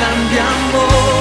grande.